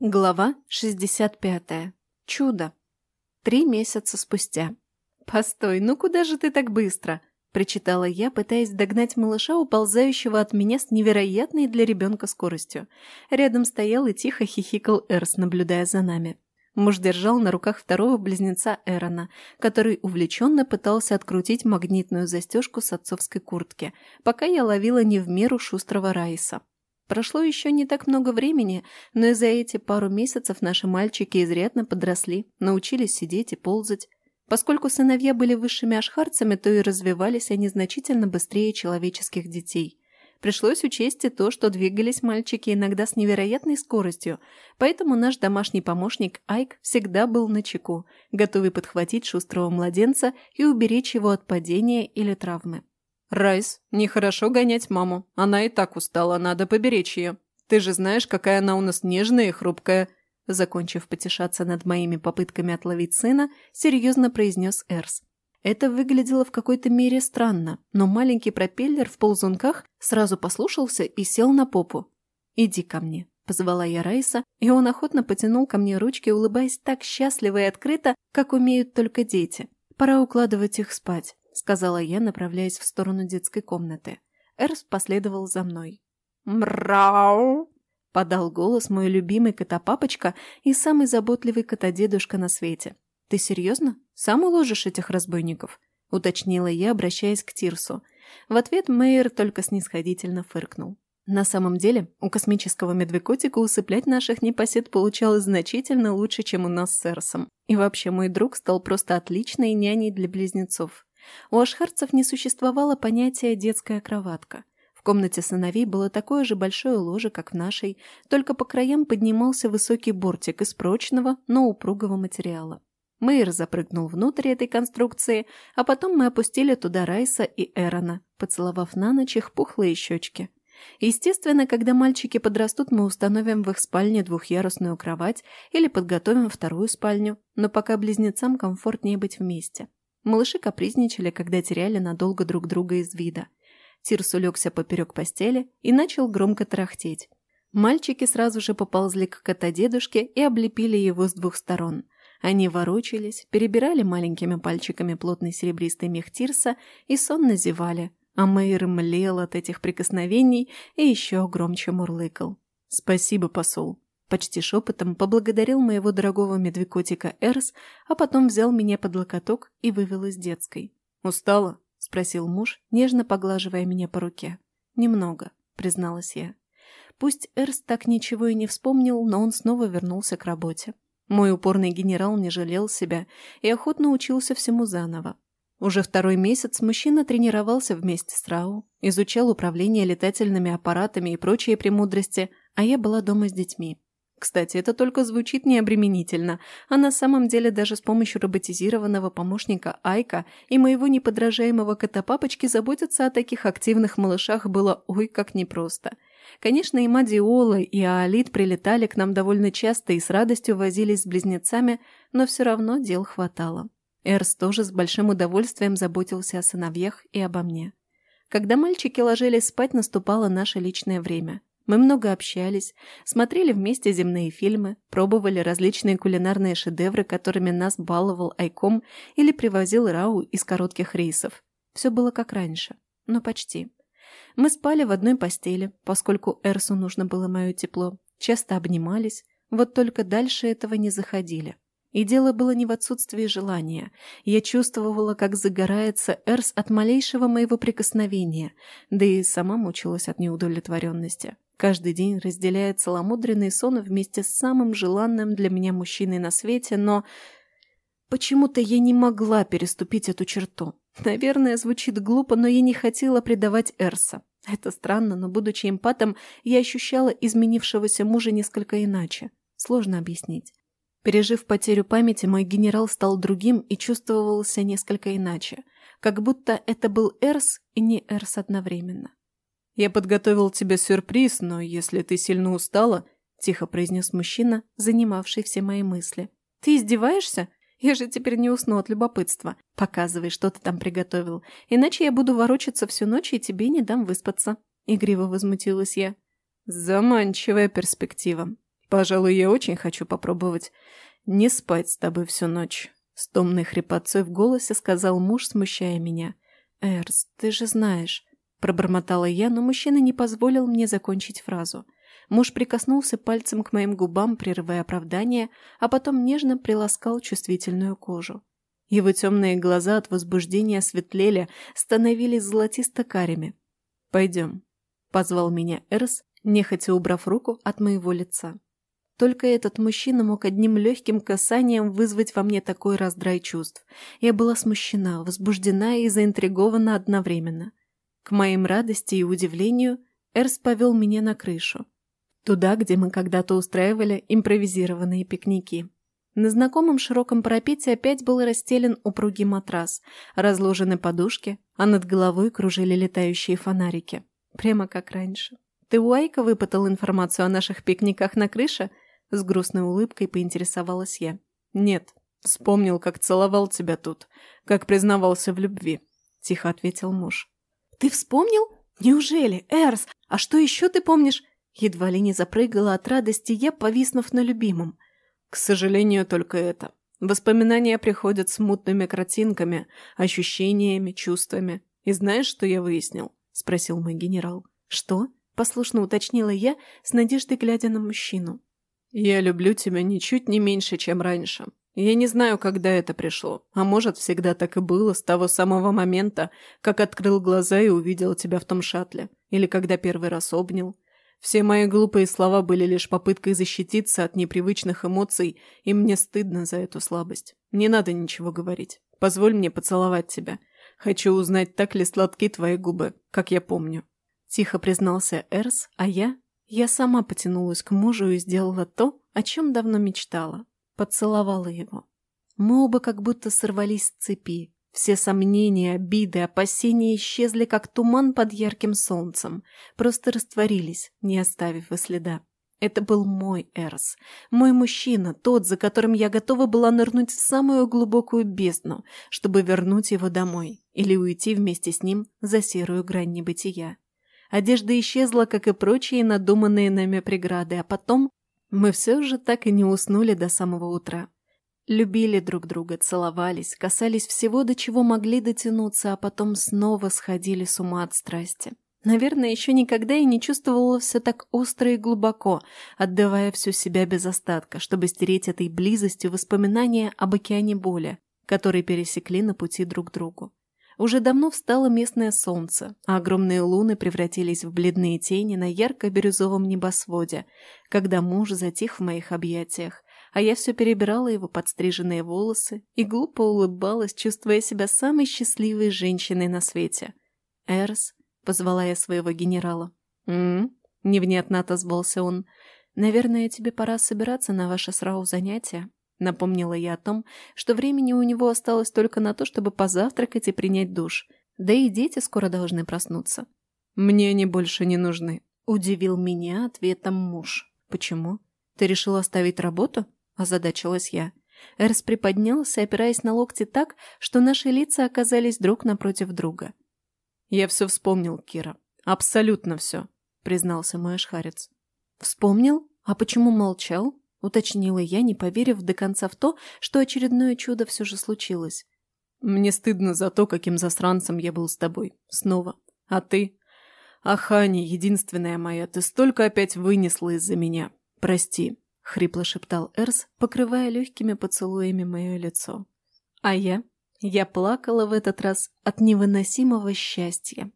Глава 65. Чудо. Три месяца спустя. «Постой, ну куда же ты так быстро?» – причитала я, пытаясь догнать малыша, уползающего от меня с невероятной для ребенка скоростью. Рядом стоял и тихо хихикал Эрс, наблюдая за нами. Муж держал на руках второго близнеца Эрона, который увлеченно пытался открутить магнитную застежку с отцовской куртки, пока я ловила не в меру шустрого Райса. Прошло еще не так много времени, но и за эти пару месяцев наши мальчики изрядно подросли, научились сидеть и ползать. Поскольку сыновья были высшими ашхарцами, то и развивались они значительно быстрее человеческих детей. Пришлось учесть и то, что двигались мальчики иногда с невероятной скоростью, поэтому наш домашний помощник Айк всегда был на чеку, готовый подхватить шустрого младенца и уберечь его от падения или травмы. «Райс, нехорошо гонять маму. Она и так устала, надо поберечь ее. Ты же знаешь, какая она у нас нежная и хрупкая». Закончив потешаться над моими попытками отловить сына, серьезно произнес Эрс. Это выглядело в какой-то мере странно, но маленький пропеллер в ползунках сразу послушался и сел на попу. «Иди ко мне», – позвала я Райса, и он охотно потянул ко мне ручки, улыбаясь так счастливо и открыто, как умеют только дети. «Пора укладывать их спать». — сказала я, направляясь в сторону детской комнаты. Эрс последовал за мной. «Мрау!» — подал голос мой любимый котопапочка и самый заботливый котодедушка на свете. «Ты серьезно? Сам уложишь этих разбойников?» — уточнила я, обращаясь к Тирсу. В ответ Мейер только снисходительно фыркнул. На самом деле, у космического медвекотика усыплять наших непосед получалось значительно лучше, чем у нас с Эрсом. И вообще, мой друг стал просто отличной няней для близнецов. У ашхарцев не существовало понятия «детская кроватка». В комнате сыновей было такое же большое ложе, как в нашей, только по краям поднимался высокий бортик из прочного, но упругого материала. Мэйр запрыгнул внутрь этой конструкции, а потом мы опустили туда Райса и Эрона, поцеловав на ночь их пухлые щечки. Естественно, когда мальчики подрастут, мы установим в их спальне двухъярусную кровать или подготовим вторую спальню, но пока близнецам комфортнее быть вместе. Малыши капризничали, когда теряли надолго друг друга из вида. Тирс улегся поперек постели и начал громко тарахтеть. Мальчики сразу же поползли к котодедушке и облепили его с двух сторон. Они ворочались, перебирали маленькими пальчиками плотный серебристый мех Тирса и сонно зевали, а Мэйр млел от этих прикосновений и еще громче мурлыкал. «Спасибо, посол», Почти шепотом поблагодарил моего дорогого медвекотика Эрс, а потом взял меня под локоток и вывел из детской. «Устала?» – спросил муж, нежно поглаживая меня по руке. «Немного», – призналась я. Пусть Эрс так ничего и не вспомнил, но он снова вернулся к работе. Мой упорный генерал не жалел себя и охотно учился всему заново. Уже второй месяц мужчина тренировался вместе с Рау, изучал управление летательными аппаратами и прочие премудрости, а я была дома с детьми. Кстати, это только звучит необременительно, а на самом деле даже с помощью роботизированного помощника Айка и моего неподражаемого кота-папочки заботиться о таких активных малышах было ой как непросто. Конечно, и Мадиола, и Аолит прилетали к нам довольно часто и с радостью возились с близнецами, но все равно дел хватало. Эрс тоже с большим удовольствием заботился о сыновьях и обо мне. Когда мальчики ложились спать, наступало наше личное время – мы много общались, смотрели вместе земные фильмы, пробовали различные кулинарные шедевры, которыми нас баловал Айком или привозил Рау из коротких рейсов. Все было как раньше, но почти. Мы спали в одной постели, поскольку Эрсу нужно было мое тепло, часто обнимались, вот только дальше этого не заходили. И дело было не в отсутствии желания. Я чувствовала, как загорается Эрс от малейшего моего прикосновения, да и сама мучилась от неудовлетворенности. Каждый день разделяет целомудренный сон вместе с самым желанным для меня мужчиной на свете, но почему-то я не могла переступить эту черту. Наверное, звучит глупо, но я не хотела предавать Эрса. Это странно, но, будучи эмпатом, я ощущала изменившегося мужа несколько иначе. Сложно объяснить. Пережив потерю памяти, мой генерал стал другим и чувствовался несколько иначе. Как будто это был Эрс и не Эрс одновременно. «Я подготовил тебе сюрприз, но если ты сильно устала...» – тихо произнес мужчина, занимавший все мои мысли. «Ты издеваешься? Я же теперь не усну от любопытства. Показывай, что ты там приготовил, иначе я буду ворочаться всю ночь и тебе не дам выспаться». игриво возмутилась я. Заманчивая перспектива. Пожалуй, я очень хочу попробовать не спать с тобой всю ночь. С томной хрипотцой в голосе сказал муж, смущая меня. «Эрс, ты же знаешь...» Пробормотала я, но мужчина не позволил мне закончить фразу. Муж прикоснулся пальцем к моим губам, прерывая оправдание, а потом нежно приласкал чувствительную кожу. Его темные глаза от возбуждения светлели, становились золотисто-карими. «Пойдем», — позвал меня Эрс, нехотя убрав руку от моего лица. Только этот мужчина мог одним легким касанием вызвать во мне такой раздрай чувств. Я была смущена, возбуждена и заинтригована одновременно. К моим радости и удивлению, Эрс повел меня на крышу. Туда, где мы когда-то устраивали импровизированные пикники. На знакомом широком парапете опять был расстелен упругий матрас, разложены подушки, а над головой кружили летающие фонарики. Прямо как раньше. «Ты у Айка выпытал информацию о наших пикниках на крыше?» С грустной улыбкой поинтересовалась я. «Нет, вспомнил, как целовал тебя тут, как признавался в любви», — тихо ответил муж. «Ты вспомнил? Неужели, Эрс? А что еще ты помнишь?» Едва ли не запрыгала от радости я, повиснув на любимом. «К сожалению, только это. Воспоминания приходят с мутными картинками, ощущениями, чувствами. И знаешь, что я выяснил?» — спросил мой генерал. «Что?» — послушно уточнила я, с надеждой глядя на мужчину. «Я люблю тебя ничуть не меньше, чем раньше. Я не знаю, когда это пришло, а может, всегда так и было с того самого момента, как открыл глаза и увидел тебя в том шатле, или когда первый раз обнял. Все мои глупые слова были лишь попыткой защититься от непривычных эмоций, и мне стыдно за эту слабость. Не надо ничего говорить. Позволь мне поцеловать тебя. Хочу узнать, так ли сладки твои губы, как я помню. Тихо признался Эрс, а я... Я сама потянулась к мужу и сделала то, о чем давно мечтала поцеловала его. Мы оба как будто сорвались с цепи. Все сомнения, обиды, опасения исчезли, как туман под ярким солнцем, просто растворились, не оставив и следа. Это был мой Эрс, мой мужчина, тот, за которым я готова была нырнуть в самую глубокую бездну, чтобы вернуть его домой или уйти вместе с ним за серую грань небытия. Одежда исчезла, как и прочие надуманные нами преграды, а потом мы все же так и не уснули до самого утра. Любили друг друга, целовались, касались всего, до чего могли дотянуться, а потом снова сходили с ума от страсти. Наверное, еще никогда я не чувствовала все так остро и глубоко, отдавая всю себя без остатка, чтобы стереть этой близостью воспоминания об океане боли, которые пересекли на пути друг к другу. Уже давно встало местное солнце, а огромные луны превратились в бледные тени на ярко-бирюзовом небосводе, когда муж затих в моих объятиях, а я все перебирала его подстриженные волосы и глупо улыбалась, чувствуя себя самой счастливой женщиной на свете. «Эрс», — позвала я своего генерала. «М-м-м», невнятно отозвался он. «Наверное, тебе пора собираться на ваше срау занятия». Напомнила я о том, что времени у него осталось только на то, чтобы позавтракать и принять душ. Да и дети скоро должны проснуться. «Мне они больше не нужны», — удивил меня ответом муж. «Почему? Ты решил оставить работу?» — озадачилась я. Эрс приподнялся, опираясь на локти так, что наши лица оказались друг напротив друга. «Я все вспомнил, Кира. Абсолютно все», — признался мой ашхарец. «Вспомнил? А почему молчал?» — уточнила я, не поверив до конца в то, что очередное чудо все же случилось. «Мне стыдно за то, каким засранцем я был с тобой. Снова. А ты? Ах, Аня, единственная моя, ты столько опять вынесла из-за меня. Прости», — хрипло шептал Эрс, покрывая легкими поцелуями мое лицо. А я? Я плакала в этот раз от невыносимого счастья.